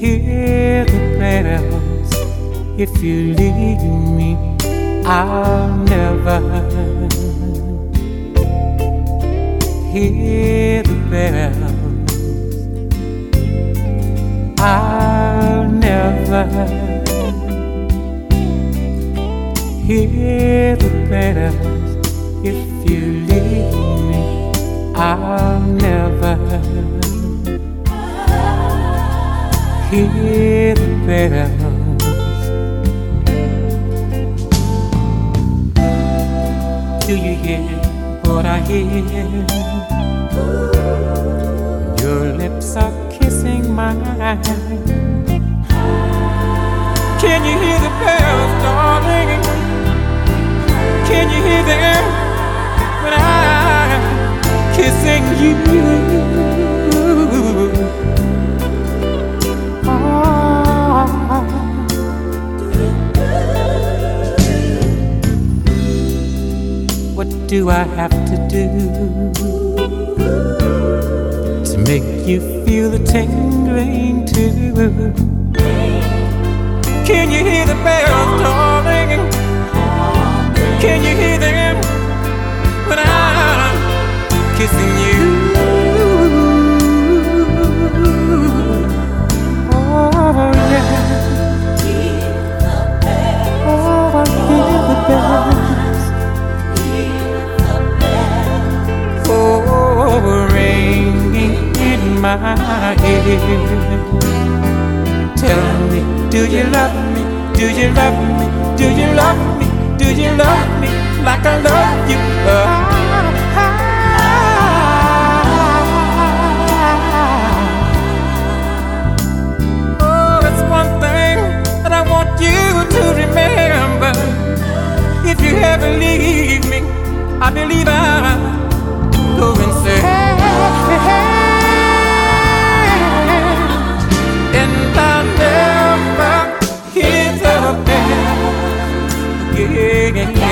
hear the bells if you leave me. I'll never hear the bells. I'll never hear the bells if you. I'll never hear the bells. Do you hear what I hear? Your lips are kissing mine. Can you Ah. do I have to do to make you feel the tingling too? Can you hear the bells, darling? Can you hear them my ear. Tell me, do you love me? Do you love me? Do you love me? Do you love me like I love you? Ah. Oh, it's one thing that I want you to remember. If you ever leave me, I believe I'll bell again.